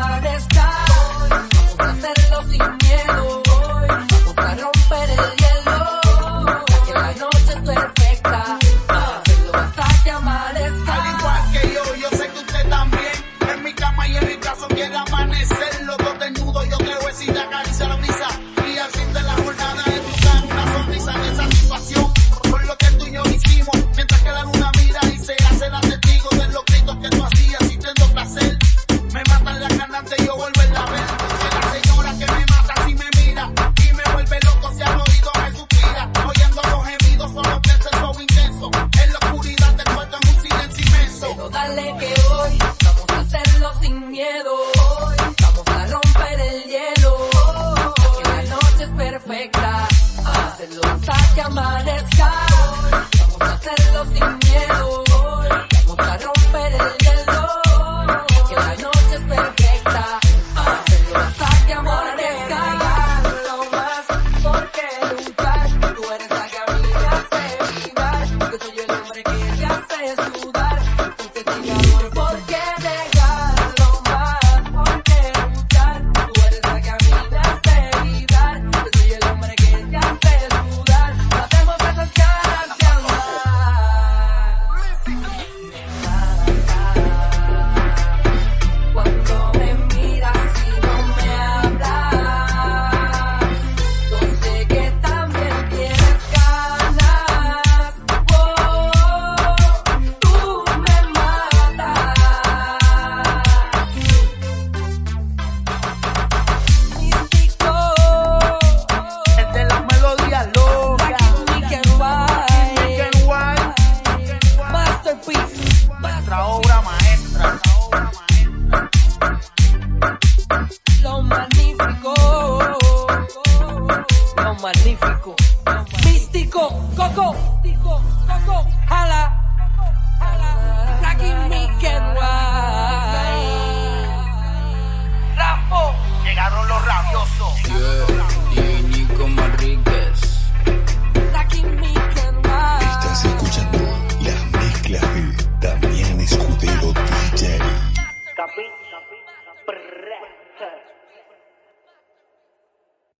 But perfecta. Hacerlo hasta que amanezca. Vamos a hacerlo sin miedo. Vamos a romper el hielo. Que la noche es perfecta. Hacerlo hasta que amanezca. Magnífico, místico, coco, coco, jala, jala, Blacky Mick and White, Rambo, Llegaron los rabiosos. Yeah, y Nico Manríquez. Blacky Mick and White. Estás escuchando las mezclas de Damián Escudero DJ. Capi. Prrr.